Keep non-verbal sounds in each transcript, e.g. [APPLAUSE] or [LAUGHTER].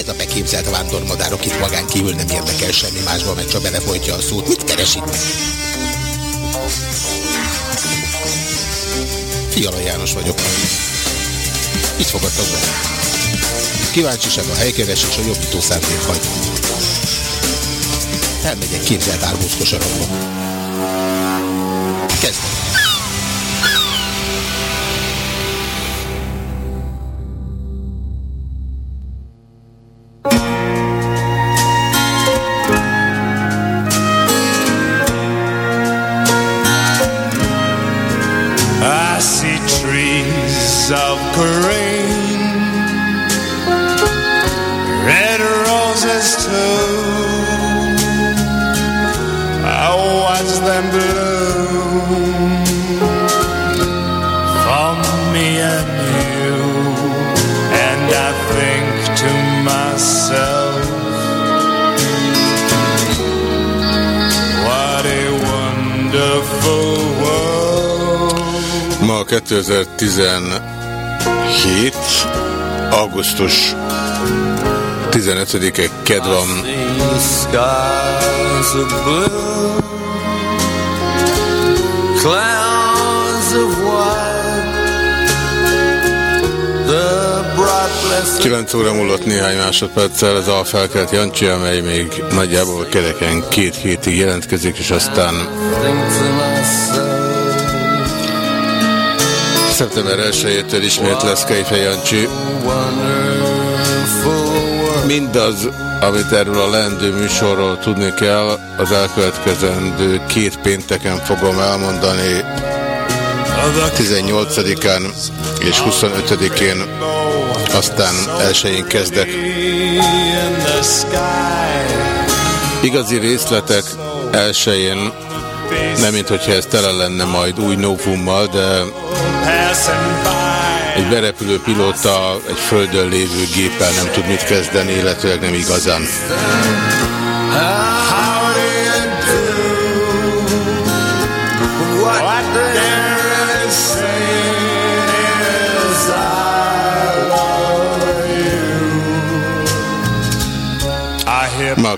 Ez a beképzelt vándormadárok itt magán kívül nem érdekel semmi másba, mert csak belefolytja a szót. Mit keres itt? Fiala János vagyok. Itt fogadtak be. Kíváncsiság a helykeresés a jobbító szándék hagy. Elmegyek képzelt árbózkosarakba. Kezdem. 2017. augusztus 15-e ked van. 9 óra múlott néhány másodperccel az alfelkelt Jancsi, amely még nagyjából kereken két hétig jelentkezik, és aztán szeptember 1-től ismét lesz Kejfej Jancsi. Mindaz, amit erről a lendő műsorról tudni kell, az elkövetkezendő két pénteken fogom elmondani 18-án és 25-én aztán elsőjén kezdek. Igazi részletek elsőjén, nem mint hogyha ez tele lenne majd új novummal, de egy berepülő pilóta egy földön lévő géppel nem tud mit kezdeni, illetőleg nem igazán.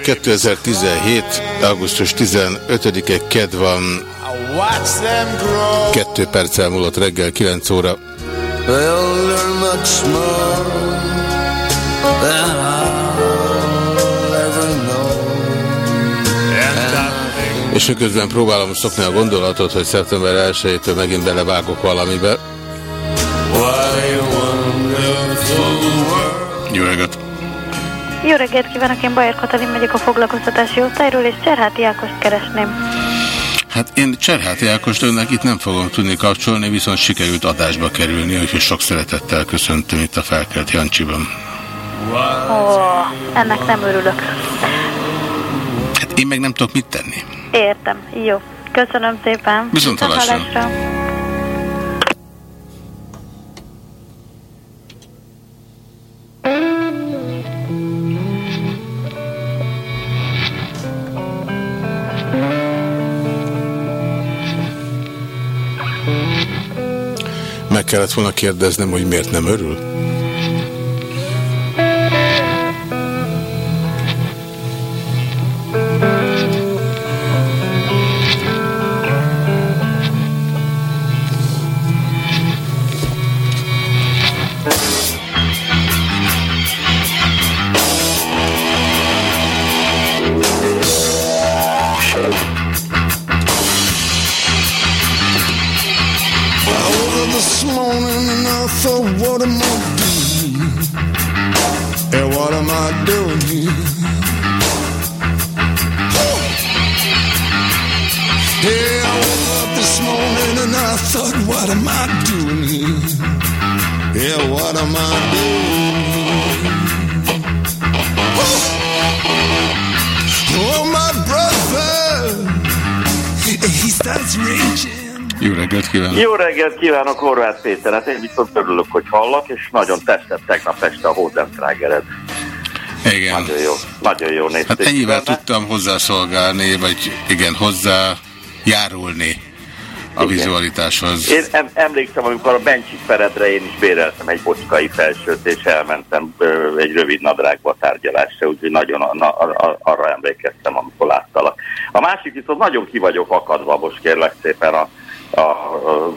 2017. augusztus 15-e ked van. Kettő perccel múlott reggel 9 óra. És miközben próbálom szokni a gondolatot, hogy szeptember 1-től megint belevágok valamibe. Jó Jó reggelt kívánok, én Bajer Katalin megyek a foglalkoztatási osztályról, és Cserháti Ákost keresném. Hát én Cserháti Ákost önnek itt nem fogom tudni kapcsolni, viszont sikerült adásba kerülni, úgyhogy sok szeretettel köszöntöm itt a felkelt Jancsiban. Ó, ennek nem örülök. Hát én meg nem tudok mit tenni. Értem, jó. Köszönöm szépen. Viszont hallásra. Kellett volna kérdeznem, hogy miért nem örül? Reggelt kívánok, Horváth Péter. Hát én viszont örülök, hogy hallak, és nagyon tetszett tegnap este a Hodenstrágered. Igen. Nagyon jó, nagyon jó nézték. Hát ennyivel benne. tudtam hozzászolgálni, vagy igen, hozzá járulni a vizualitáshoz. Én em emlékszem, amikor a Bencsik Feredre én is béreltem egy bocskai felsőt, és elmentem ö, egy rövid nadrágba tárgyalásra, úgyhogy nagyon a, a, a, arra emlékeztem, amikor láttalak. A másik viszont nagyon ki vagyok akadva, most kérlek szépen a, a,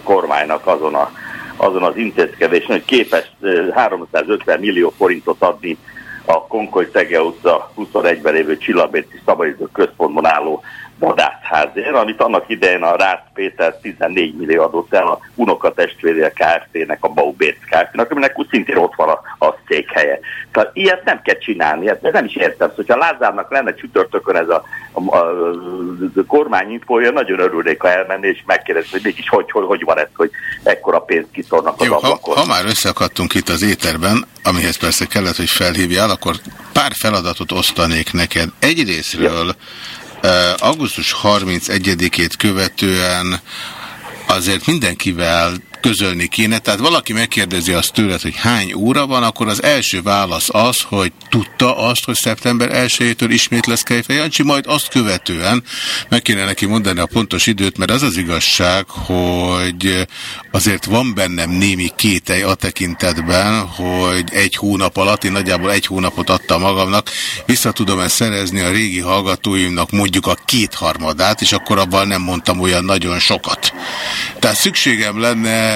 kormánynak azon a azon az intézkedésen, hogy képes 350 millió forintot adni a Konkoly Szege utca 21-ben lévő Csillabéci Szabadító Központban álló vadászházért, amit annak idején a Rász Péter 14 millió adott el a unokatestvérje Kft-nek, a Baubéc Kft-nek, aminek úgy szintén ott van a, a székhelye. Tehát ilyet nem kell csinálni, ilyet nem is értem. Szóval, hogyha Lázárnak lenne csütörtökön ez a, a, a, a kormányinfója, nagyon örülnék, ha elmenni és megkérdezni, hogy mégis hogy, hogy, hogy van ez, hogy ekkora pénzt kiszornak az Jó, ablakon. Ha, ha már összeakadtunk itt az éterben, amihez persze kellett, hogy felhívjál, akkor pár feladatot osztanék neked. Egyrésztről ja augusztus 31-ét követően azért mindenkivel közölni kéne. Tehát valaki megkérdezi azt tőled, hogy hány óra van, akkor az első válasz az, hogy tudta azt, hogy szeptember 1-től ismét lesz Kejfej Jancsi, majd azt követően meg kéne neki mondani a pontos időt, mert az az igazság, hogy azért van bennem némi kételj a tekintetben, hogy egy hónap alatt, én nagyjából egy hónapot adtam magamnak, vissza tudom ezt szerezni a régi hallgatóimnak mondjuk a kétharmadát, és akkor abban nem mondtam olyan nagyon sokat. Tehát szükségem lenne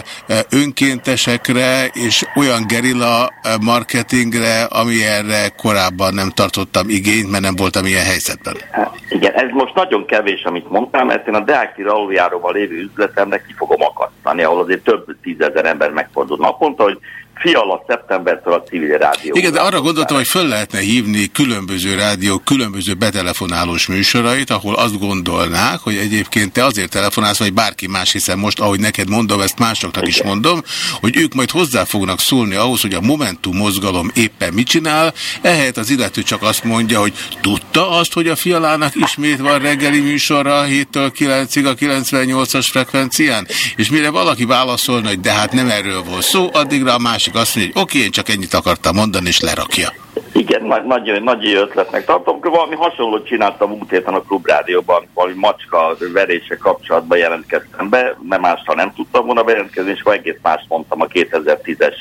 önkéntesekre és olyan gerilla marketingre, ami erre korábban nem tartottam igényt, mert nem voltam ilyen helyzetben. Hát, igen, ez most nagyon kevés, amit mondtam, mert én a Deáki aluljáróval lévő üzletemnek ki fogom akasztani, ahol azért több tízezer ember megfordul naponta, hogy Fiala szeptembertől a civil rádió. Igen, de arra gondoltam, hogy föl lehetne hívni különböző rádiók, különböző betelefonálós műsorait, ahol azt gondolnák, hogy egyébként te azért telefonálsz, vagy bárki más, hiszen most, ahogy neked mondom, ezt másoknak is mondom, hogy ők majd hozzá fognak szólni ahhoz, hogy a Momentum mozgalom éppen mit csinál, ehelyett az illető csak azt mondja, hogy tudta azt, hogy a Fialának ismét van reggeli műsorra 7-től 9-ig a 98-as frekvencián, és mire valaki válaszolna, hogy de hát nem erről volt szó, addigra a más másik azt mondja, hogy oké, én csak ennyit akartam mondani, és lerakja. Igen, nagy, nagy, nagy ötletnek tartom. Valami hasonlót csináltam múlt héten a klubrádióban, valami macska verése kapcsolatban jelentkeztem be, mert másra nem tudtam volna bejelentkezni, és egész más mondtam a 2010-es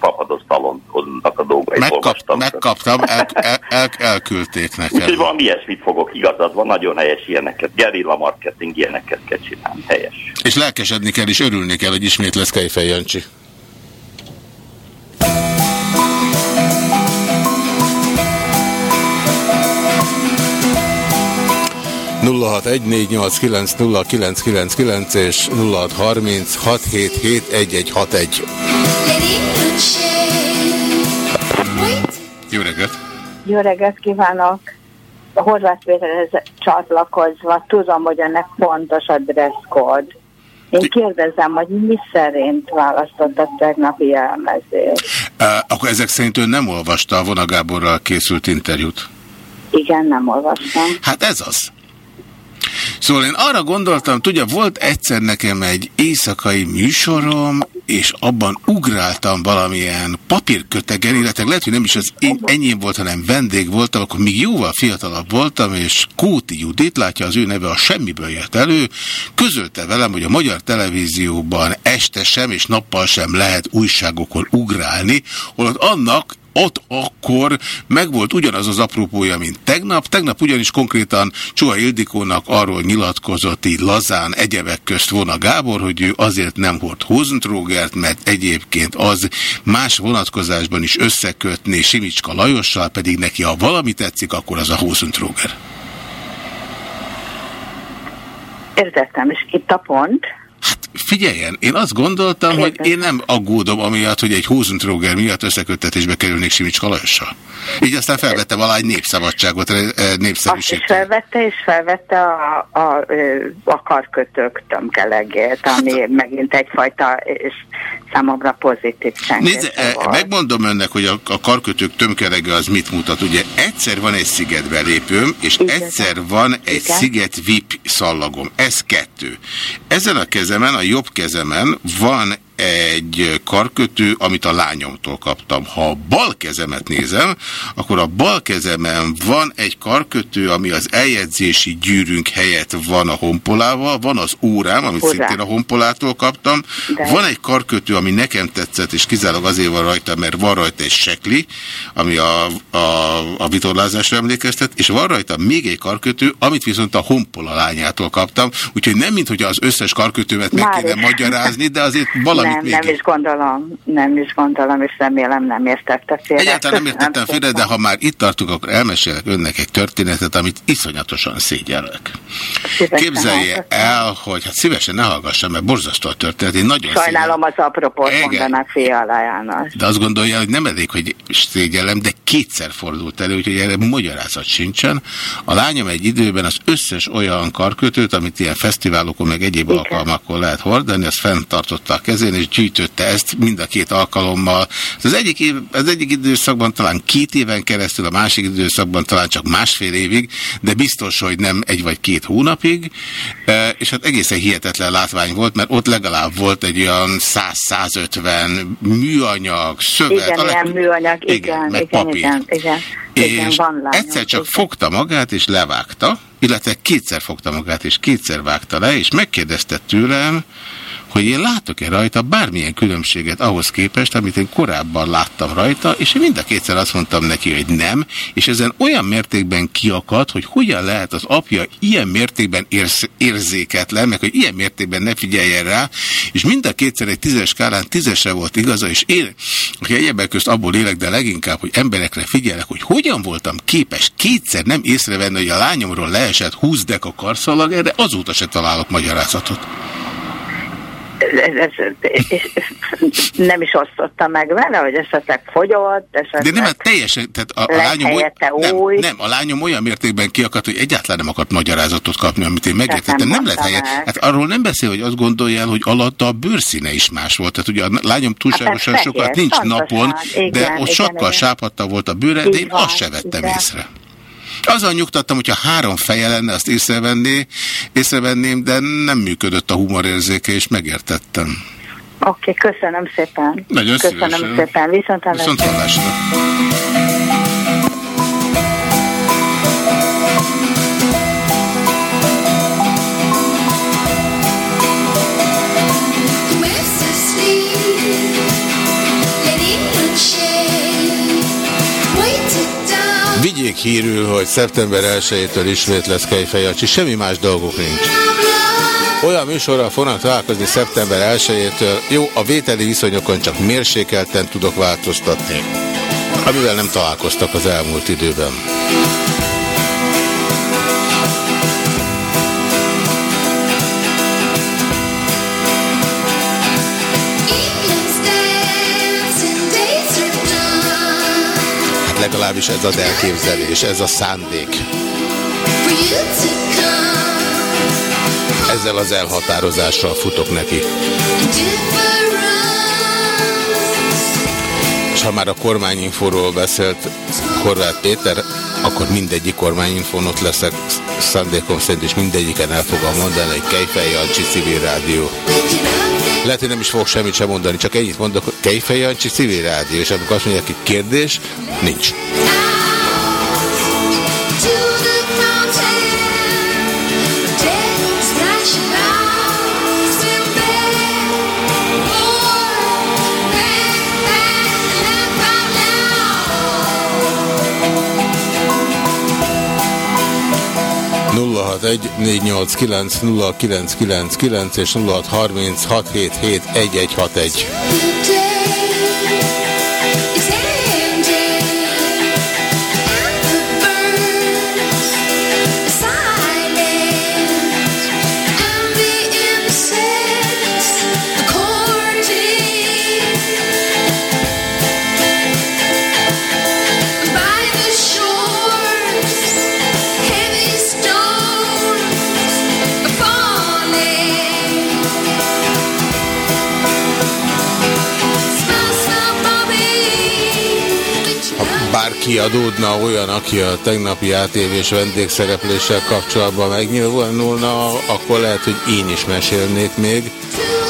papados talonnak a dolgait Megkap, Megkaptam, el, el, el, elküldték nekem. Úgyhogy valami ilyesmit fogok, igazad van, nagyon helyes ilyeneket, gerilla marketing ilyeneket kell csinálni, helyes. És lelkesedni kell, és örülni kell, hogy ismét lesz Kejfej Jancsi. 0614890999 és 0636771161. Jó reggelt! Jó reggelt kívánok! A Horváth Péterhez csatlakozva tudom, hogy ennek fontos a code. Én kérdezem, hogy mi szerint választott a tegnapi jelmezést. Akkor ezek szerint ön nem olvasta a Vonagáborral készült interjút? Igen, nem olvastam. Hát ez az. Szóval én arra gondoltam, tudja, volt egyszer nekem egy éjszakai műsorom, és abban ugráltam valamilyen papírkötegen, illetve lehet, hogy nem is az én, enyém volt, hanem vendég voltam, akkor még jóval fiatalabb voltam, és Kóti Judit, látja az ő neve, a semmiből jött elő, közölte velem, hogy a magyar televízióban este sem és nappal sem lehet újságokon ugrálni, holott annak ott akkor megvolt ugyanaz az apropója, mint tegnap. Tegnap ugyanis konkrétan Csuha Ildikónak arról nyilatkozott így lazán egyebek közt volna Gábor, hogy ő azért nem hord Hozentrógert, mert egyébként az más vonatkozásban is összekötné Simicska Lajossal, pedig neki ha valami tetszik, akkor az a Hozentróger. Értettem, és itt a pont, Figyeljen, én azt gondoltam, Értem. hogy én nem aggódom amiatt, hogy egy Hózentróger miatt összeköttetésbe kerülnék Simics Kalajossal. Így aztán felvette alá egy népszabadságot, eh, népszerűséget. Azt is felvette, és felvette a, a, a, karkötők tömkelegét, ami hát, megint egyfajta és számomra pozitív Nézd, eh, megmondom önnek, hogy a, a karkötők tömkelege az mit mutat. Ugye egyszer van egy sziget belépőm, és Igen. egyszer van egy Igen. sziget VIP szallagom. Ez kettő. Ezen a kezemen, a jobb kezemen van egy karkötő, amit a lányomtól kaptam. Ha a bal kezemet nézem, akkor a bal kezemen van egy karkötő, ami az eljegyzési gyűrünk helyett van a honpolával, van az órám, amit Hozzá. szintén a honpolától kaptam, De. van egy karkötő, ami nekem tetszett, és kizárólag azért van rajta, mert van rajta egy sekli, ami a, a, a vitorlázásra emlékeztet, és van rajta még egy karkötő, amit viszont a honpola lányától kaptam, úgyhogy nem, mint hogy az összes karkötőmet meg Már kéne is. magyarázni, de azért valamit nem. Nem is gondolom, nem is gondolom, és remélem nem értette félre. Egyáltalán nem értettem félre, de ha már itt tartunk, akkor elmesélek önnek egy történetet, amit iszonyatosan szégyellek. Képzelje el, hogy hát szívesen ne hallgassam, mert borzasztó a történet. Én nagyon Sajnálom szégyellem. az apropót mondanak fia De azt gondolja, hogy nem elég, hogy szégyellem, de kétszer fordult elő, úgyhogy erre magyarázat sincsen. A lányom egy időben az összes olyan karkötőt, amit ilyen fesztiválokon, meg egyéb Igen. alkalmakon lehet hordani, azt fenntartotta a kezén, és gyűjtötte ezt mind a két alkalommal. Az egyik, év, az egyik időszakban talán két éven keresztül, a másik időszakban talán csak másfél évig, de biztos, hogy nem egy vagy két hónapig, e, és hát egészen hihetetlen látvány volt, mert ott legalább volt egy olyan 100-150 műanyag, szövet. Igen, ilyen műanyag, igen, igen, meg igen, papír. igen, igen. És igen, van lányom, egyszer csak igen. fogta magát és levágta, illetve kétszer fogta magát és kétszer vágta le, és megkérdezte tőlem, hogy én látok-e rajta bármilyen különbséget ahhoz képest, amit én korábban láttam rajta, és én mind a kétszer azt mondtam neki, hogy nem, és ezen olyan mértékben kiakadt, hogy hogyan lehet az apja ilyen mértékben érz, érzéketlen, meg hogy ilyen mértékben ne figyeljen rá, és mind a kétszer egy tízes skálán tízesre volt igaza, és én, aki egyebek közt abból élek, de leginkább, hogy emberekre figyelek, hogy hogyan voltam képes kétszer nem észrevenni, hogy a lányomról leesett 20 deka karszalag, erre azóta se találok magyarázatot nem is osztotta meg vele, hogy esetleg fogyott, esetleg De nem, hát teljesen, tehát a, a lányom oly, nem, nem, a lányom olyan mértékben kiakadt, hogy egyáltalán nem akart magyarázatot kapni, amit én megértettem. Nem, nem lehet helyet. Hát arról nem beszél, hogy azt gondolja el, hogy alatta a bőrszíne is más volt. Tehát ugye a lányom túlságosan hát, sokat nincs pontosan. napon, igen, de ott igen, sokkal sápadta volt a bőre, de én van, azt se vettem igen. észre. Azzal nyugtattam, hogyha három feje lenne, azt észrevenné, észrevenném, de nem működött a humorérzéke, és megértettem. Oké, okay, köszönöm szépen. Nagyon Köszönöm szívesen. szépen, viszont Viszont Vigyék hírül, hogy szeptember 1-től ismét lesz Kejfejacsi, semmi más dolgok nincs. Olyan műsorral fognak találkozni szeptember 1-től. Jó, a vételi viszonyokon csak mérsékelten tudok változtatni, amivel nem találkoztak az elmúlt időben. Legalábbis ez az elképzelés, ez a szándék. Ezzel az elhatározással futok neki. És ha már a kormányinfóról beszélt Horváth Péter, akkor mindegyik kormányinfón ott leszek szándékom szerint, és mindegyiken el fogom mondani, hogy Kejfej Jancsi civil rádió. Lehet, hogy nem is fog semmit sem mondani, csak ennyit mondok, Kejfej Jancsi civil rádió, és amikor azt mondják, hogy kérdés, nincs. Kilenc és 0636771161. kiadódna olyan, aki a tegnapi ATV-s vendégszerepléssel kapcsolatban megnyilvánulna, akkor lehet, hogy én is mesélnék még.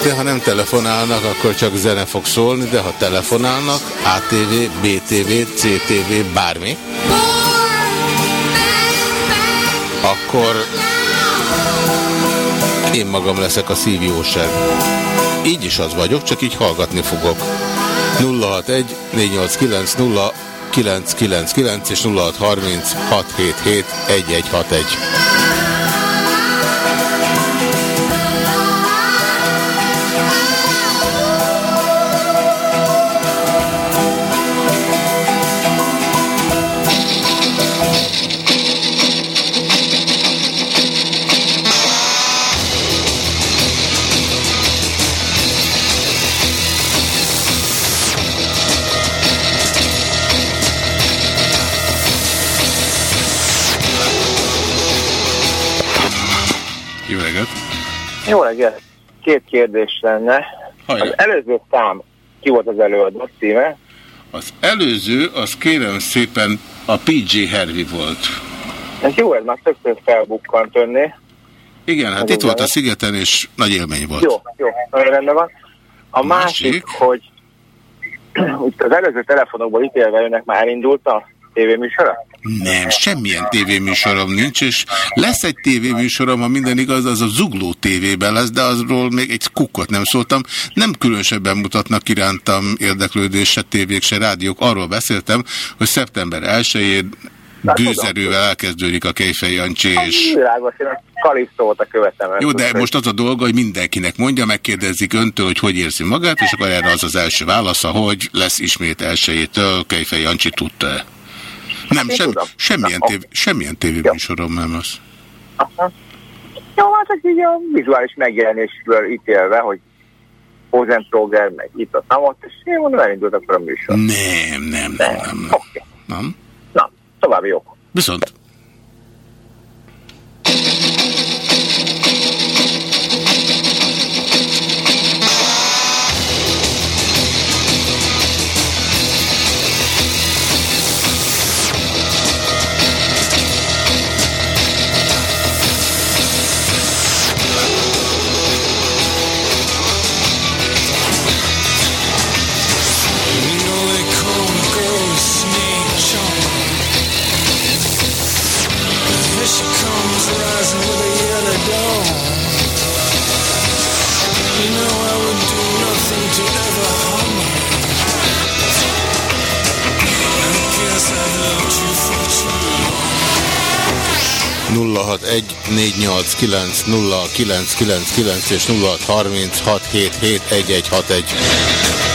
De ha nem telefonálnak, akkor csak zene fog szólni, de ha telefonálnak, ATV, BTV, CTV, bármi, akkor én magam leszek a szívjóság. Így is az vagyok, csak így hallgatni fogok. 061 489 0999 és 0630 Jó reggelt! Két kérdés lenne. Hajra. Az előző szám, ki volt az előadó címe? Az előző, az kérem szépen a PJ Hervey volt. Ez jó, ez már többször felbukkant önné. Igen, hát itt volt a szigeten, és nagy élmény volt. Jó, jó, nagyon rendben van. A, másik, másik, hogy [CLEARS THROAT] az előző telefonokból ítélve önnek már elindult a tévéműsora? Nem, semmilyen tévéműsorom nincs, és lesz egy tévéműsorom, ha minden igaz, az a Zugló tévében lesz, de azról még egy kukkot nem szóltam. Nem különösebben mutatnak irántam érdeklődés se tévék, se rádiók. Arról beszéltem, hogy szeptember 1-én gőzerővel elkezdődik a Kejfej Jancsi, és... Világos, én a a követem. Jó, de most az a dolga, hogy mindenkinek mondja, megkérdezik öntől, hogy hogy érzi magát, és akkor erre az az első válasza, hogy lesz ismét elsőjétől Kejfej Jancsi tudta -e. Nem, sem, semmilyen, tév, semmilyen tévéműsorom nem az. Aha. Jó, hát ez így a vizuális megjelenésből ítélve, hogy Hozentroger, meg itt a számot, és én mondom, elindult akkor a műsor. Nem, nem, nem, nem. nem. Okay. nem? Na, további jók. Viszont. És 0636771161.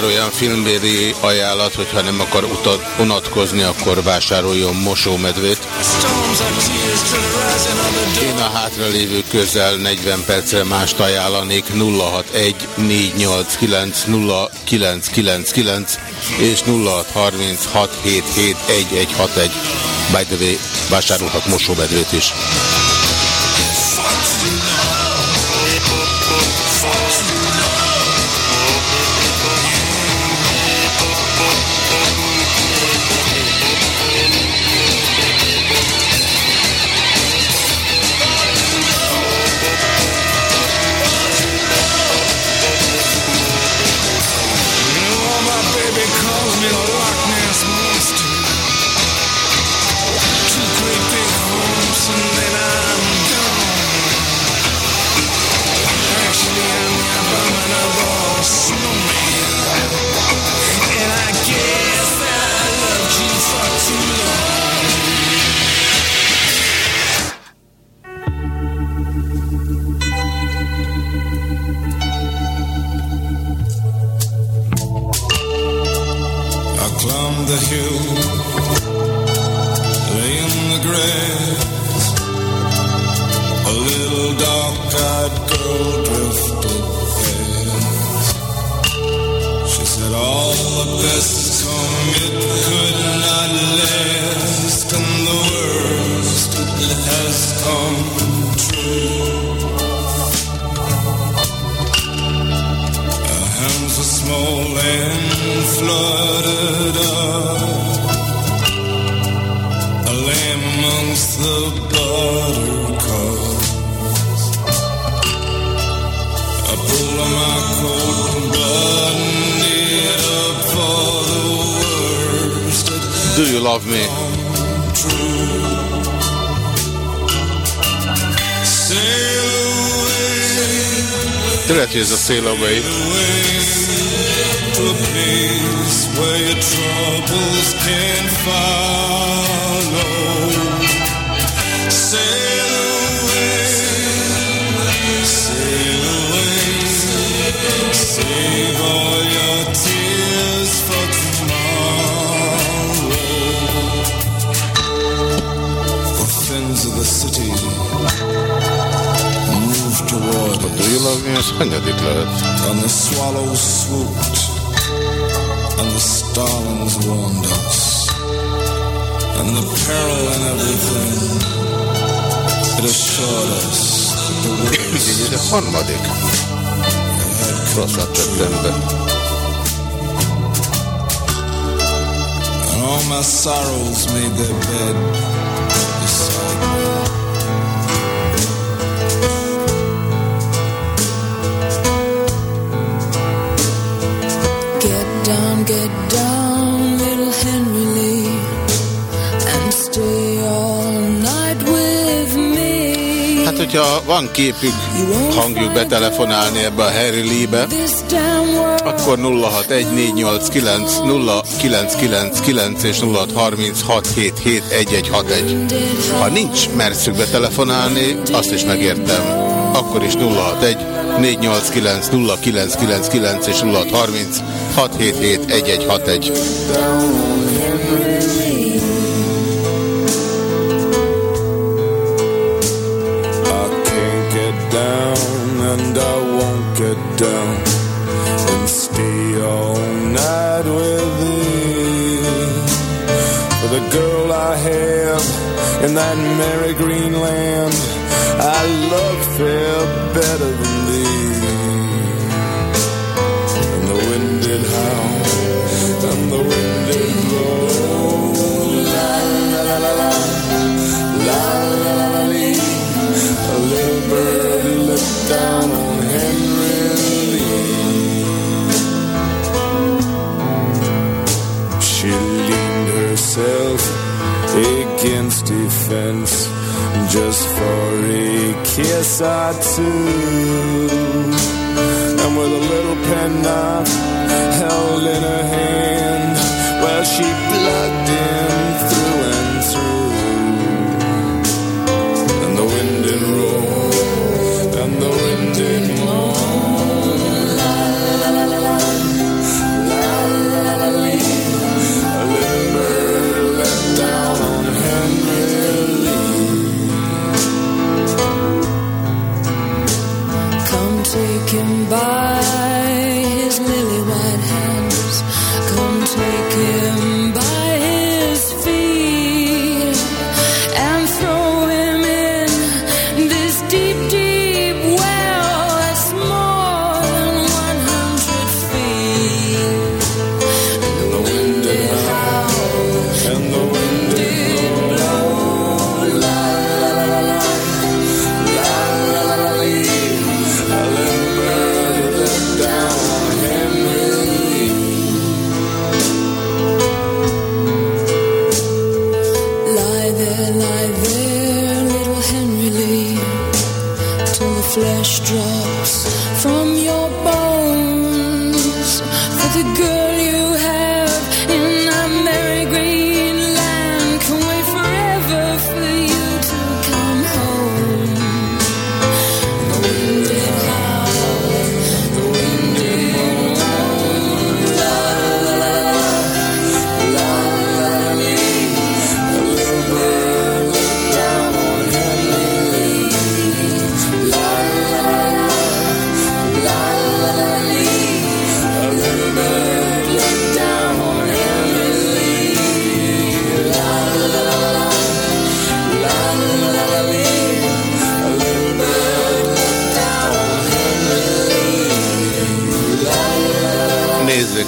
már olyan filmbéri ajánlat, hogy ha nem akar utat, unatkozni, akkor vásároljon mosómedvét. Én a hátralévő közel 40 percre mást ajánlanék 061 489 0999 és 0636771161. By the way, vásárolhat mosómedvét is. Tanya declared. And the swallows swooped, and the starlings warned us, and the peril and everything, it assured us [LAUGHS] is a harmadik up tettem be. And all my sorrows made their bed. Hát, hogyha van képük, hangjuk betelefonálni ebbe a Harry Lee-be, akkor 061489 0999 és 0636771161. Ha nincs merszük betelefonálni, azt is megértem. Akkor is 061 489 0999 és 0630 677 1161. Down and I won't get down and stay all night with thee. For the girl I have in that merry green land, I love her better than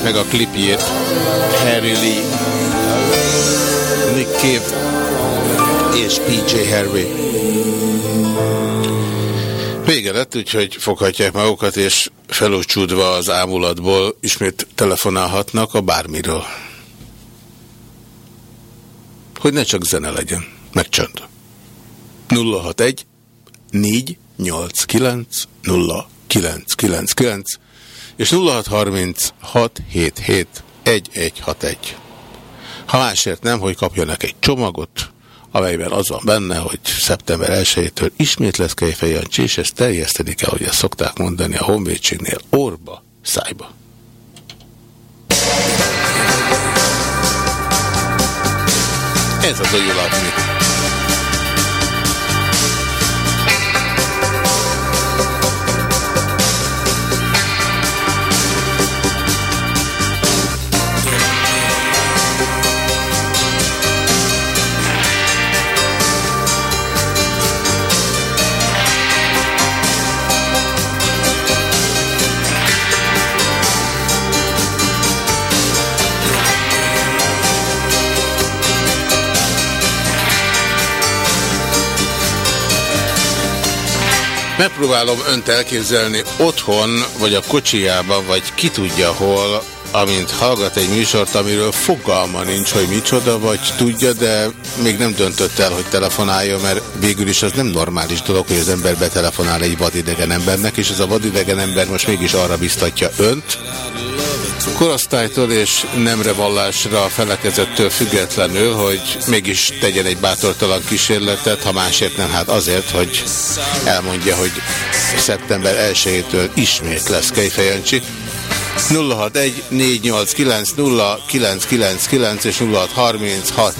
meg a klipjét. Harry Lee, Nick Cave és PJ Harvey. Vége lett, úgyhogy foghatják magukat, és felúcsúdva az ámulatból ismét telefonálhatnak a bármiről. Hogy ne csak zene legyen, meg csönd. 061 489 0999 és 0630 1161. Ha másért nem, hogy kapjanak egy csomagot, amelyben az van benne, hogy szeptember 1-től ismét lesz Kejfej Jancsi, és ezt terjeszteni kell, hogy ezt szokták mondani a honvédségnél, orba, szájba. Ez az a jól Megpróbálom önt elképzelni otthon, vagy a kocsijában, vagy ki tudja hol, amint hallgat egy műsort, amiről fogalma nincs, hogy micsoda, vagy tudja, de még nem döntött el, hogy telefonálja, mert végül is az nem normális dolog, hogy az ember betelefonál egy vadidegen embernek, és ez a vadidegen ember most mégis arra biztatja önt, korosztálytól és nemre vallásra felekezettől függetlenül, hogy mégis tegyen egy bátortalan kísérletet, ha másért nem, hát azért, hogy elmondja, hogy szeptember 1-től ismét lesz Kejfejancsi. 061 489 0999 és 0636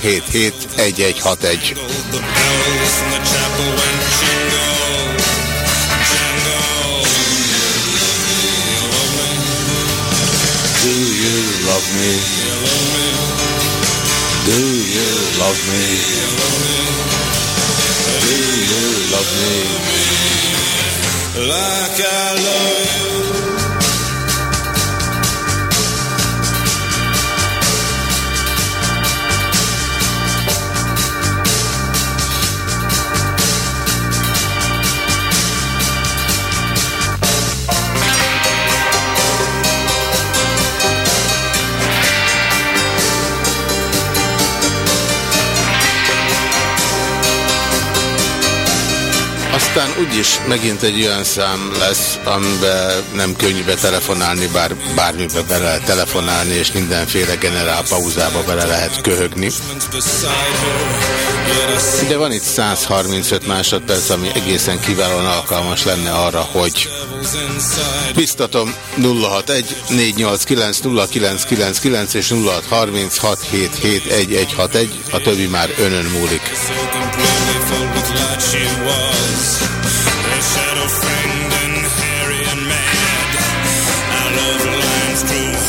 love me? Do you love me? Do you love me? Like I love you. Aztán úgyis megint egy olyan szám lesz, amiben nem könnyű betelefonálni, bár bármibe bele lehet telefonálni, és mindenféle generál pauzába bele lehet köhögni. De van itt 135 másodperc, ami egészen kiválóan alkalmas lenne arra, hogy biztatom 061 489 0999 és 0636771161, a többi már önön múlik.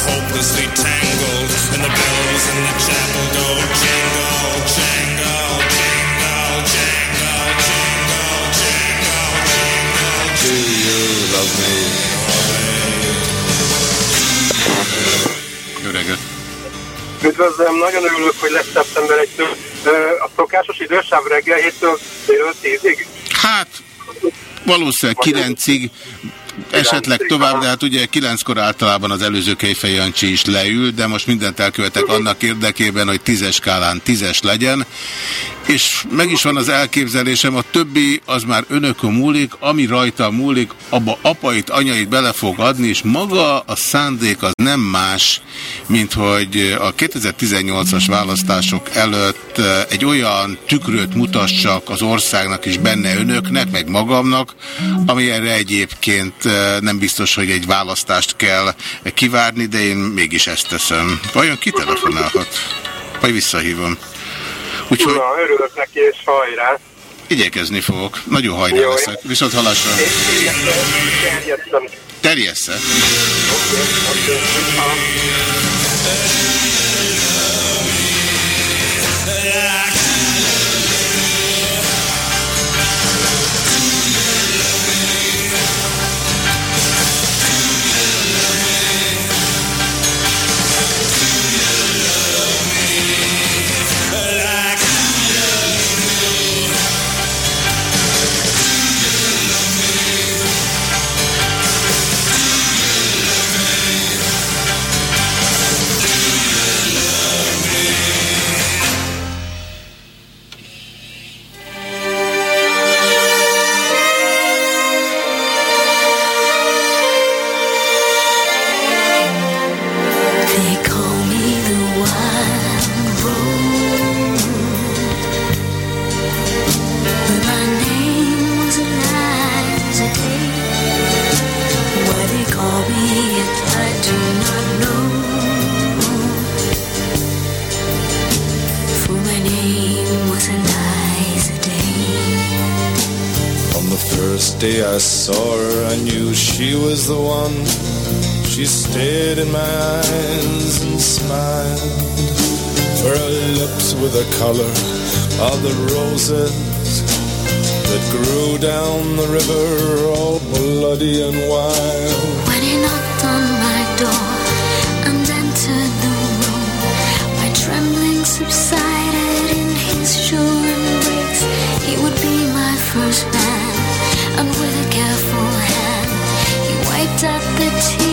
hopelessly tangled, and the bells in the chapel Üdvözlöm, nagyon örülök, hogy lesz szeptember 1 A szokásos idősáv reggel 7-től 10-ig? Hát, valószínűleg 9-ig, esetleg tovább, de hát ugye kilenckor általában az előző Kejfej Jancsi is leül, de most mindent elkövetek annak érdekében, hogy tízes skálán tízes legyen, és meg is van az elképzelésem, a többi az már önökön múlik, ami rajta múlik, abba apait, anyait bele fog adni, és maga a szándék az nem más, mint hogy a 2018-as választások előtt egy olyan tükröt mutassak az országnak is benne önöknek, meg magamnak, ami erre egyébként nem biztos, hogy egy választást kell kivárni, de én mégis ezt teszem. Vajon ki telefonálhat? Vagy visszahívom. Úgyhogy... Na, örülök neki, és hajrá! Igyekezni fogok. Nagyon hajrá Jó, leszek. Viszont halásra. Terjessze. Okay, okay. The one. She stared in my eyes and smiled. Her lips were the color of the roses that grew down the river, all bloody and wild. When he knocked on my door and entered the room, my trembling subsided in his sure embrace. He would be my first man, and with a careful hand, light at the tea.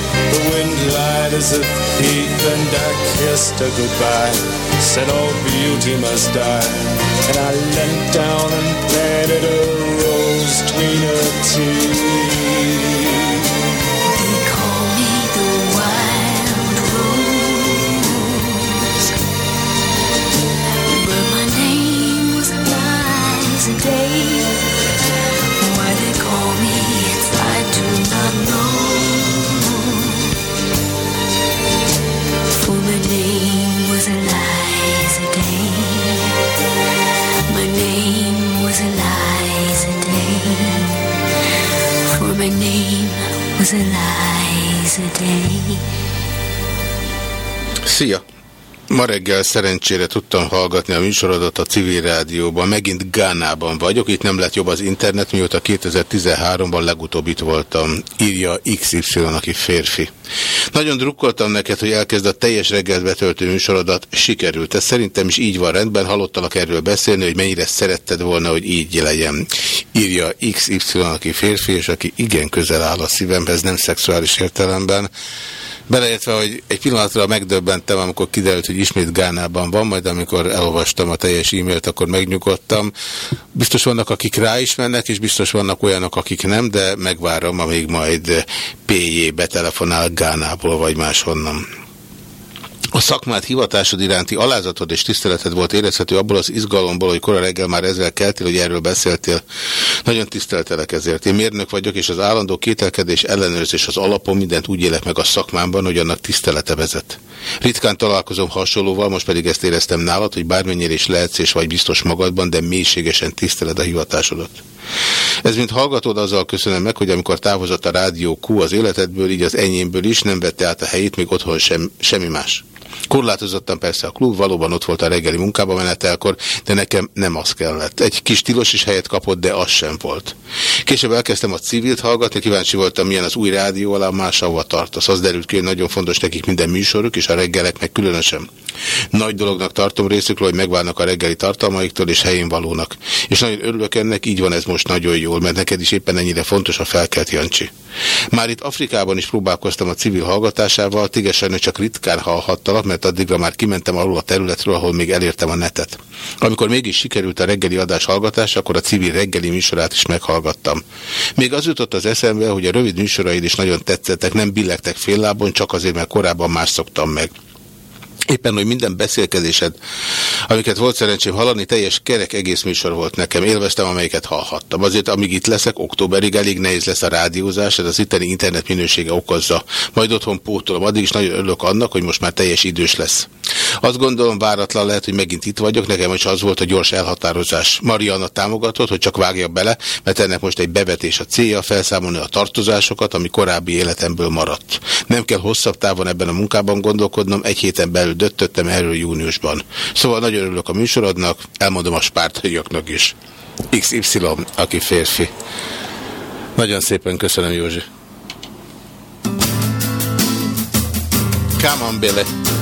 the wind lied as a thief, and I kissed her goodbye. Said all beauty must die, and I leant down and planted a rose between her teeth. They call me the wild rose, but my name was Eliza Day. Why they call me I do not know. My name was Eliza Day. Ma reggel szerencsére tudtam hallgatni a műsorodat a civil rádióban. Megint Gánában vagyok, itt nem lett jobb az internet, mióta 2013-ban legutóbb itt voltam. Írja XY, aki férfi. Nagyon drukkoltam neked, hogy elkezd a teljes reggelt betöltő műsorodat. Sikerült. Ez szerintem is így van rendben. Hallottalak erről beszélni, hogy mennyire szeretted volna, hogy így legyen. Írja XY, aki férfi, és aki igen közel áll a szívemhez, nem szexuális értelemben. Beleértve, hogy egy pillanatra megdöbbentem, amikor kiderült, hogy ismét Gánában van, majd amikor elolvastam a teljes e-mailt, akkor megnyugodtam. Biztos vannak, akik rá is mennek, és biztos vannak olyanok, akik nem, de megvárom, amíg majd PJ betelefonál Gánából, vagy máshonnan. A szakmát hivatásod iránti alázatod és tiszteleted volt érezhető abból az izgalomból, hogy kora reggel már ezzel keltél, hogy erről beszéltél. Nagyon tiszteltelek ezért. Én mérnök vagyok, és az állandó kételkedés ellenőrzés az alapon mindent úgy élek meg a szakmámban, hogy annak tisztelete vezet. Ritkán találkozom hasonlóval, most pedig ezt éreztem nálad, hogy bármennyire is lehetsz és vagy biztos magadban, de mélységesen tiszteled a hivatásodat. Ez mint hallgatód azzal köszönöm meg, hogy amikor távozott a rádió Q az életedből, így az enyémből is nem vette át a helyét, még otthon sem, semmi más. Korlátozottan persze a klub, valóban ott volt a reggeli munkába menetelkor, de nekem nem az kellett. Egy kis tilos is helyet kapott, de az sem volt. Később elkezdtem a civilt hallgatni, kíváncsi voltam, milyen az új rádió alá, máshova tartasz. Az derült ki, hogy nagyon fontos nekik minden műsoruk, és a reggelek meg különösen. Nagy dolognak tartom részükről, hogy megválnak a reggeli tartalmaiktól, és helyén valónak. És nagyon örülök ennek, így van ez most nagyon jól, mert neked is éppen ennyire fontos a felkelt Jancsi. Már itt Afrikában is próbálkoztam a civil hallgatásával, tiges sajnos csak ritkán hallhattalak, mert addigra már kimentem arról a területről, ahol még elértem a netet. Amikor mégis sikerült a reggeli adás hallgatás, akkor a civil reggeli műsorát is meghallgattam. Még az jutott az eszembe, hogy a rövid műsoraid is nagyon tetszettek, nem billegtek féllábon, csak azért, mert korábban más szoktam meg. Éppen, hogy minden beszélkezésed, amiket volt szerencsém hallani, teljes kerek egész műsor volt nekem. Élveztem, amelyiket hallhattam. Azért, amíg itt leszek, októberig elég nehéz lesz a rádiózás, ez az itteni internet minősége okozza. Majd otthon pótolom. Addig is nagyon örülök annak, hogy most már teljes idős lesz. Azt gondolom, váratlan lehet, hogy megint itt vagyok. Nekem is az volt a gyors elhatározás. Mariana támogatott, hogy csak vágja bele, mert ennek most egy bevetés a célja, felszámolni a tartozásokat, ami korábbi életemből maradt. Nem kell hosszabb távon ebben a munkában gondolkodnom, egy héten belül döttöttem erről júniusban. Szóval nagyon örülök a műsorodnak, elmondom a spártaiaknak is. XY, aki férfi. Nagyon szépen köszönöm, Józsi. Come on, Billy.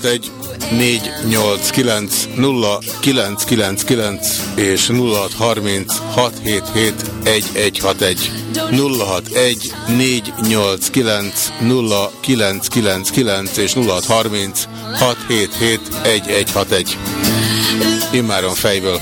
061 489 0999 és 0630 677 1161 061 489 0999 és 0630 677 1161 Immáron fejből.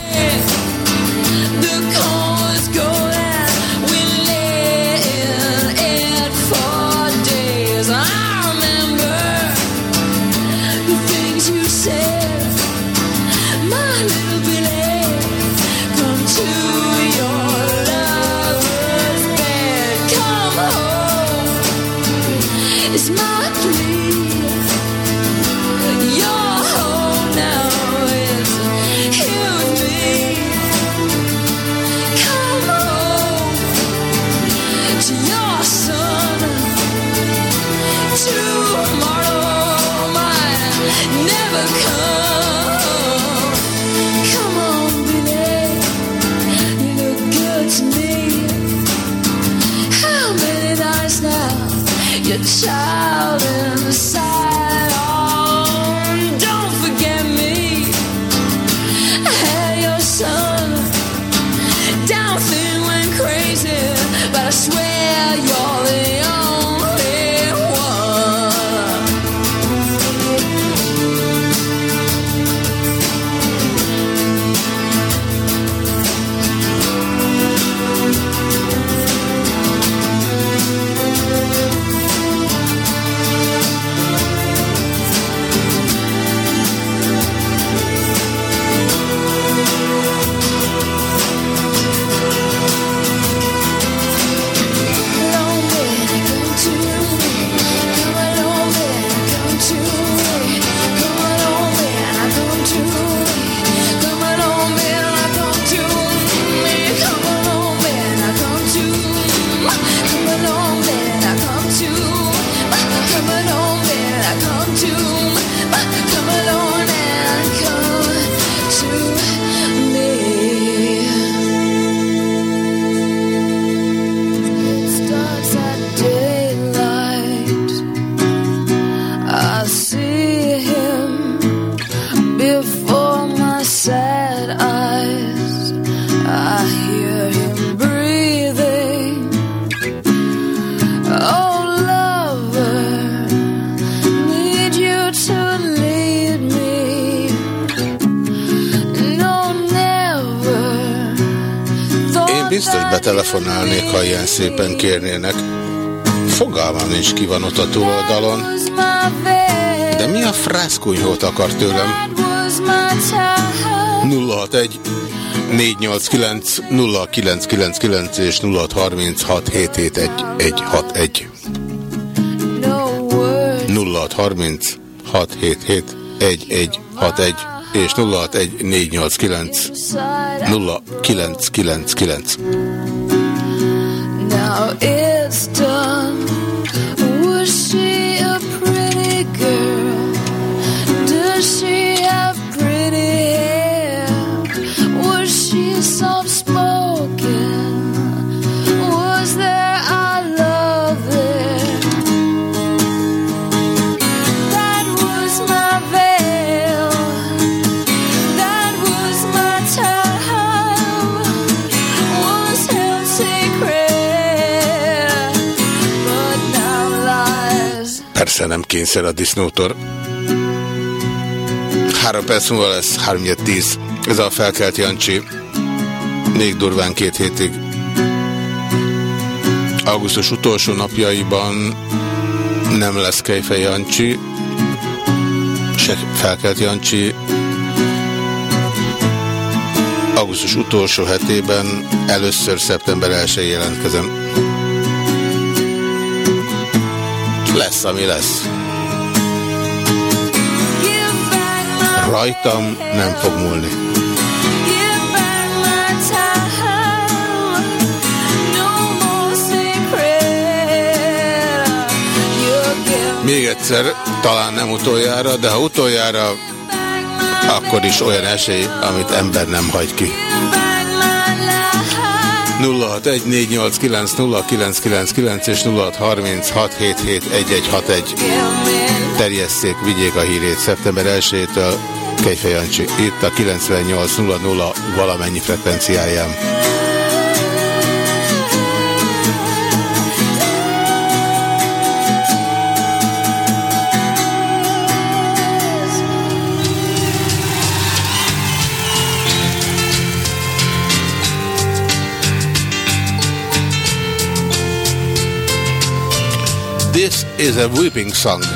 A túloldalon. De mi a frászkunyhót akar tőlem? 061 489 0999 és 0636 771 161. 0630 677 1161 és 061489 0999. Now it's done. she lies. Persze nem kényszer a disznótor. Három perc múlva lesz, 3 10. Ez a felkelt Jancsi. Még durván két hétig. Augusztus utolsó napjaiban nem lesz Kejfej Jancsi, se felkelt Jancsi. Augusztus utolsó hetében először szeptember 1 jelentkezem. Lesz, ami lesz. Rajtam nem fog múlni. Még egyszer, talán nem utoljára, de ha utoljára, akkor is olyan esély, amit ember nem hagy ki. Back my life. 0614890999 és 0636771161. Terjesszék, vigyék a hírét szeptember 1-től. Kejfej Jancsi, itt a 98.00 valamennyi frekvenciáján. This is a weeping song. The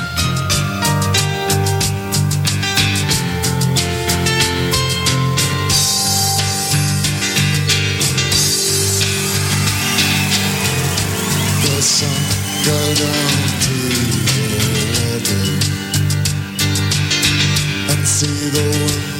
sun go down to the water and see the women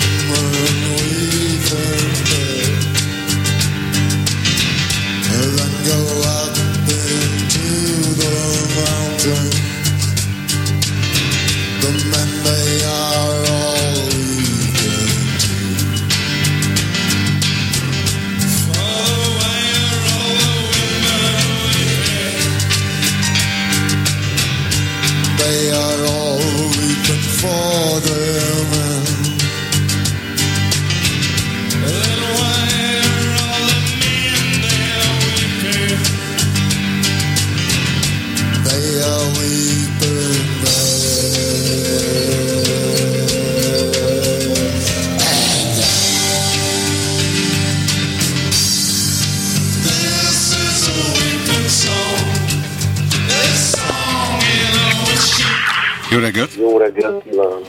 Jó reggelt! Jó reggelt kívánok!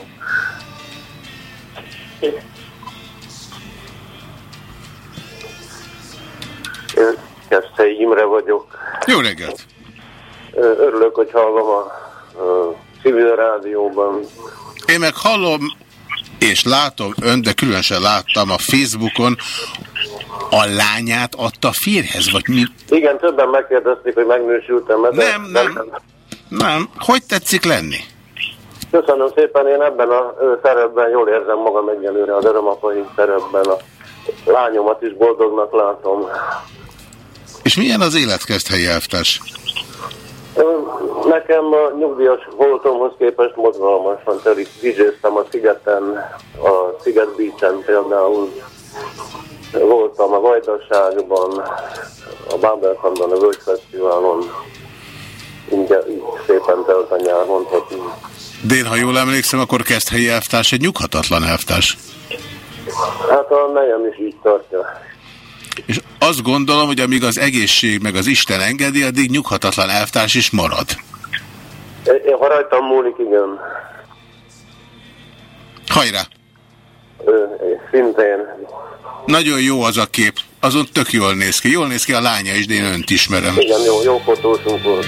Keszthely Imre vagyok. Jó reggelt! Örülök, hogy hallom a, a civil rádióban. Én meg hallom és látom ön, de különösen láttam a Facebookon, a lányát adta férhez, vagy mi? Igen, többen megkérdezték, hogy megnősültem. De Nem, nem. Nem. Hogy tetszik lenni? Köszönöm szépen, én ebben a szerepben jól érzem magam egyelőre, az örömapai szerepben. A lányomat is boldognak látom. És milyen az életkezdhelyi elvtárs? Nekem a nyugdíjas voltomhoz képest mozgalmasan telik. Vizséztem a szigeten, a Sziget Beach-en például. Voltam a Vajdaságban, a Bábelkamban, a Völgy Fesztiválon. Így, így szépen telt a nyár, mondhatni. De én, ha jól emlékszem, akkor kezdhelyi elvtárs egy nyughatatlan elvtárs. Hát a nejem is így tartja. És azt gondolom, hogy amíg az egészség meg az Isten engedi, addig nyughatatlan elvtárs is marad. Én, ha rajtam múlik, igen. Hajrá! Szintén. Nagyon jó az a kép. Azon tök jól néz ki. Jól néz ki a lánya is, de én önt ismerem. Igen, jó, jó fotósunk volt.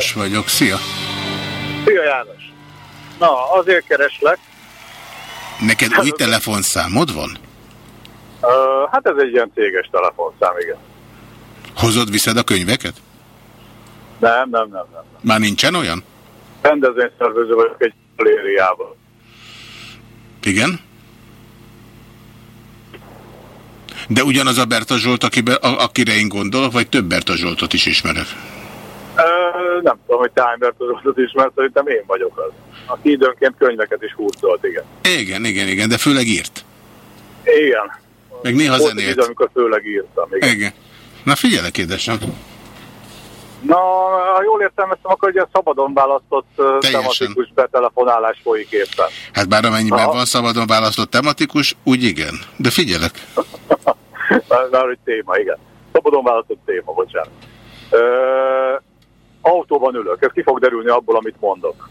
János vagyok, szia! Szia János! Na, azért kereslek. Neked új telefonszámod van? Uh, hát ez egy ilyen céges telefonszám, igen. Hozod, viszed a könyveket? Nem, nem, nem, nem. Már nincsen olyan? Rendezvényszervező vagyok egy galériában. Igen? De ugyanaz a Berta Zsolt, akibe, a, akire én gondolok, vagy több Berta Zsoltot is ismerek? Nem tudom, hogy hány Berta Zsoltot ismert, szerintem én vagyok az. Aki időnként könyveket is hurcolt, igen. Igen, igen, igen, de főleg írt. Igen. Meg néha Volt zenélt. idő, amikor főleg írtam, igen. Igen. Na figyelek, édesem. Na, ha jól értelmeztem, akkor ugye szabadon választott ö, tematikus betelefonálás folyik éppen. Hát bár amennyiben Aha. van szabadon választott tematikus, úgy igen. De figyelek. [LAUGHS] Már, egy téma, igen. Szabadon választott téma, bocsánat. Ö, autóban ülök, ez ki fog derülni abból, amit mondok.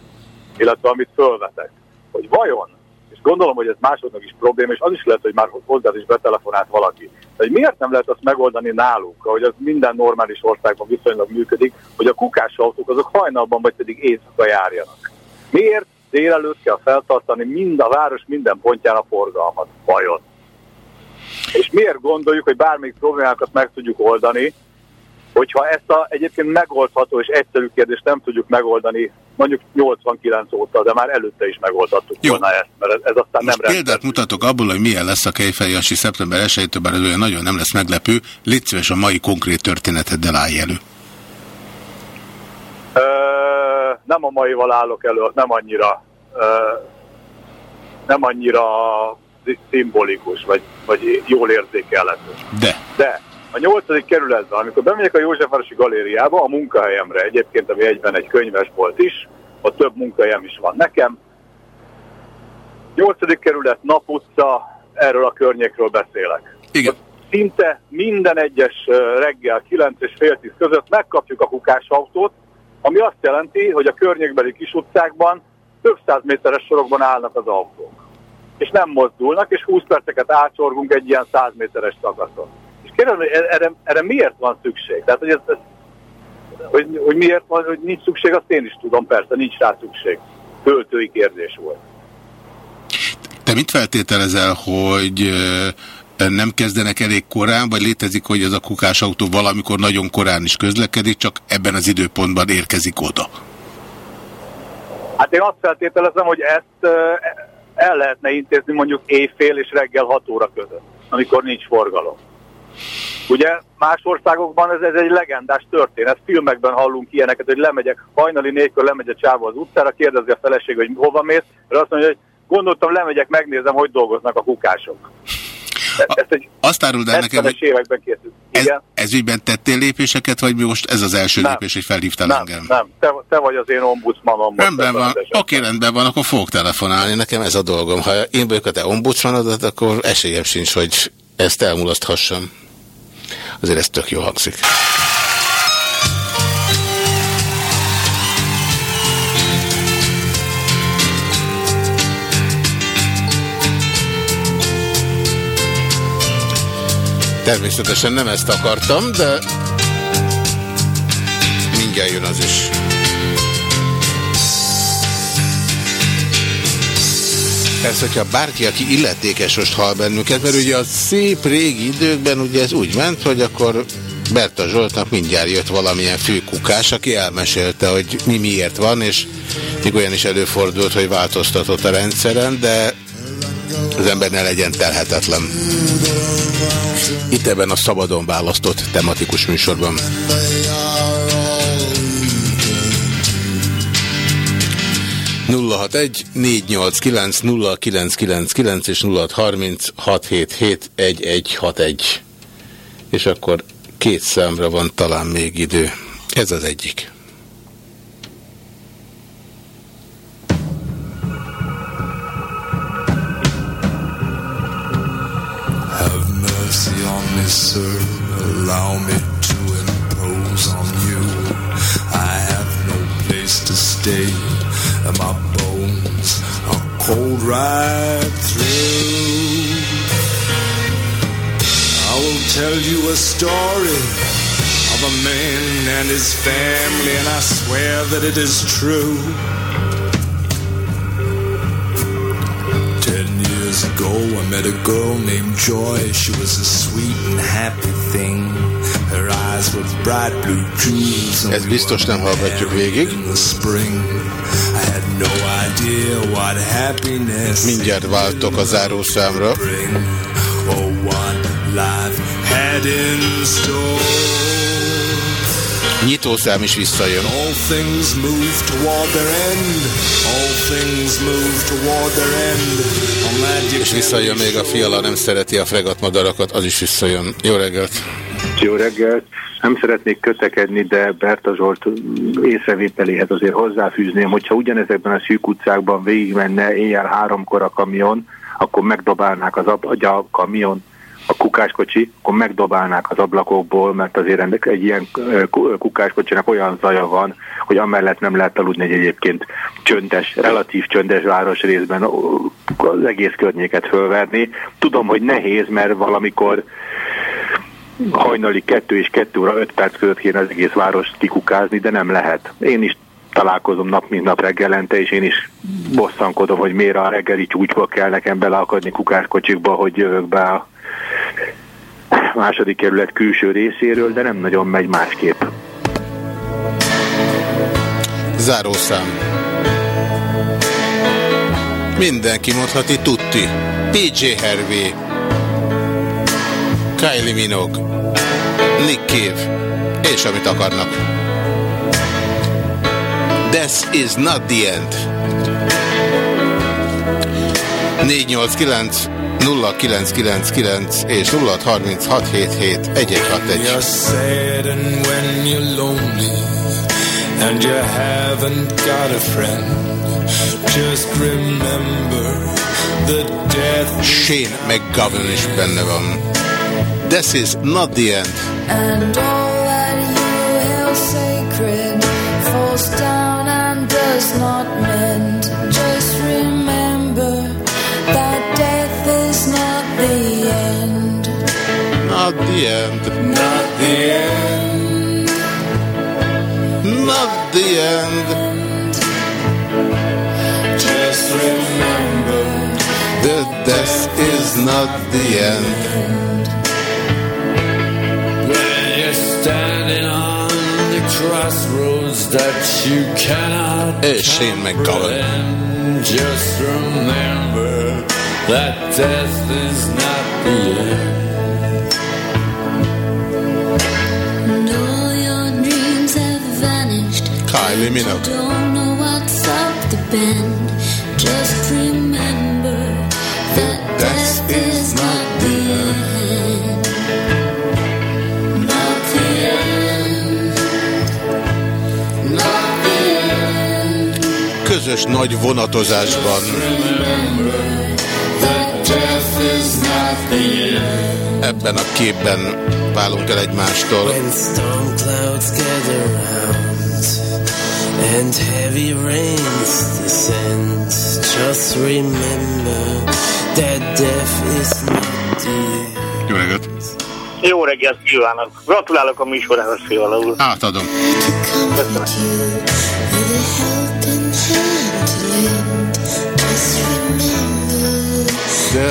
Illetve amit fölvetek. Hogy vajon, és gondolom, hogy ez másodnak is probléma, és az is lehet, hogy már hozzá is betelefonált valaki. De hogy miért nem lehet azt megoldani nálunk, ahogy az minden normális országban viszonylag működik, hogy a kukás autók azok hajnalban vagy pedig éjszaka járjanak. Miért délelőtt kell feltartani mind a város minden pontján a forgalmat? Vajon? És miért gondoljuk, hogy bármelyik problémákat meg tudjuk oldani, hogyha ezt a egyébként megoldható és egyszerű kérdést nem tudjuk megoldani mondjuk 89 óta, de már előtte is megoldhattuk Jó. volna ezt, mert ez, ez aztán Most nem példát mutatok abból, hogy milyen lesz a Kejfejjasi szeptember 1 bár ez olyan nagyon nem lesz meglepő. Légy szíves a mai konkrét történeteddel állj elő. Ö, nem a maival állok elő, nem annyira ö, nem annyira szimbolikus, vagy, vagy jól érzékelhető. De. De a nyolcadik kerületben, amikor bemegyek a Józsefvárosi galériába, a munkahelyemre, egyébként ami egyben egy könyvesbolt is, ott több munkahelyem is van nekem. Nyolcadik kerület, naputca, erről a környékről beszélek. Igen. Szinte minden egyes reggel 9 és fél 10 között megkapjuk a kukásautót, ami azt jelenti, hogy a környékbeli kis utcákban több száz méteres sorokban állnak az autók. És nem mozdulnak, és 20 perceket átsorgunk egy ilyen 100 méteres szakaszon. Kérdezem, hogy erre, erre miért van szükség? Tehát, hogy, ez, ez, hogy, hogy miért van, hogy nincs szükség, azt én is tudom, persze, nincs rá szükség. Költői kérdés volt. Te mit feltételezel, hogy nem kezdenek elég korán, vagy létezik, hogy ez a kukás autó valamikor nagyon korán is közlekedik, csak ebben az időpontban érkezik oda? Hát én azt feltételezem, hogy ezt el lehetne intézni mondjuk éjfél és reggel 6 óra között, amikor nincs forgalom. Ugye más országokban ez, ez egy legendás történet, filmekben hallunk ilyeneket, hogy lemegyek, hajnali négykor lemegy a csávó az utcára, kérdezi a feleség, hogy hova mész, és azt mondja, hogy gondoltam, lemegyek, megnézem, hogy dolgoznak a kukások. Ezt egy Azt áruld el nekem, 70-es hogy években készült. ez, ez ügyben tettél lépéseket, vagy most ez az első Nem. lépés, hogy felhívtál Nem, engem? nem, te, te vagy az én ombudsmanom. Rendben van, oké, rendben van, akkor fogok telefonálni. Nekem ez a dolgom. Ha én vagyok a te ombudsmanodat, akkor esélyem sincs, hogy ezt elmulaszthassam. Azért ez tök jó hangzik. Természetesen nem ezt akartam, de mindjárt jön az is. Persze, hogyha bárki, aki illetékes most hall bennünket, mert ugye a szép régi időkben ugye ez úgy ment, hogy akkor Berta Zsoltnak mindjárt jött valamilyen főkukás, aki elmesélte, hogy mi miért van, és még olyan is előfordult, hogy változtatott a rendszeren, de az ember ne legyen telhetetlen. Itt ebben a szabadon választott tematikus műsorban. 061 489 0999 és 0636771161. És akkor két számra van talán még idő. Ez az egyik. Have mercy on me, sir. Allow me to impose on you. I have no place to stay. Right through. I will tell you a story of a man and his family, and I swear that it is true. Ten years ago, I met a girl named Joy. She was a sweet and happy thing. Her eyes were bright blue jewels. and Ez biztos nem hallgatjuk végig. Mindjárt váltok a zárószámra. Nyitószám is visszajön. All things move toward their end. All things move toward their end. És visszajön még a fiala, nem szereti a fregatmadarakat, az is visszajön. Jó reggelt! Jó reggelt! Nem szeretnék kötekedni, de Berta Zsolt észrevételéhez azért hozzáfűzném, hogyha ugyanezekben a szűk utcákban végigmenne éjjel háromkor a kamion, akkor megdobálnák az ab, a kamion, a kukáskocsi, akkor megdobálnák az ablakokból, mert azért ennek egy ilyen ö, ku- kukáskocsinak olyan zaja van, hogy amellett nem lehet aludni egy egyébként csöndes, relatív csöndes városrészben ó, az egész környéket fölverni. Tudom, hogy nehéz, mert valamikor hajnali 2 és 2 óra 5 perc között kéne az egész várost kikukázni, de nem lehet. Én is találkozom nap mint nap reggelente, és én is bosszankodom, hogy miért a reggeli csúcsba kell nekem beleakadni kukáskocsikba, hogy jövök be a második kerület külső részéről, de nem nagyon megy másképp. Zárószám. Mindenki mondhati tutti. PJ Harvey. Kylie Minogue. Nick Cave. És amit akarnak. This is not the end. 489 0999 és 063677 1161. You're sad and when you're lonely and you haven't got a friend, just remember the death. Shane McGovern is benne van. This is not the end. And all that you held sacred falls down and does not mend. Just remember that death is not the end. Not the end. Not the end. Not the end. Just remember that death is not the end. When standing on the crossroads that you cannot És Shane McGowan. And just remember that death is not the end. And all your dreams have vanished. Kylie Minogue. Don't know what's up the bend. Just remember Közös nagy vonatozásban ebben a képben válunk el egymástól. When storm clouds gather round and heavy rains descend, just remember that death is not. Jó reggelt! Jó reggelt kívánok! Gratulálok a műsorához, Fiala úr! Átadom. Comfort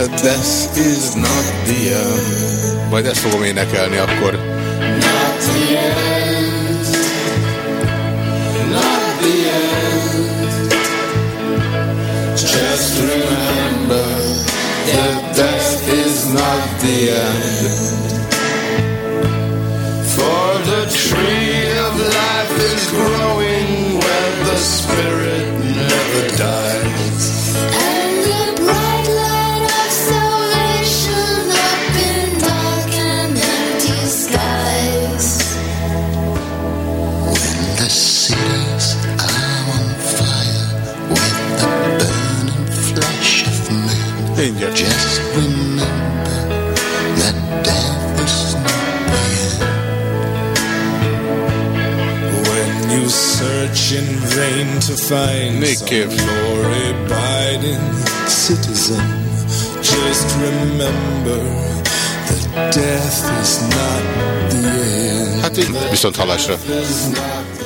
The death is not the end. Majd ezt fogom énekelni akkor. not the end. Not the end. Just remember that death is not the end. Find Nick some law-abiding citizen, just remember that death is not the end. Hát így, viszont halásra. Death is not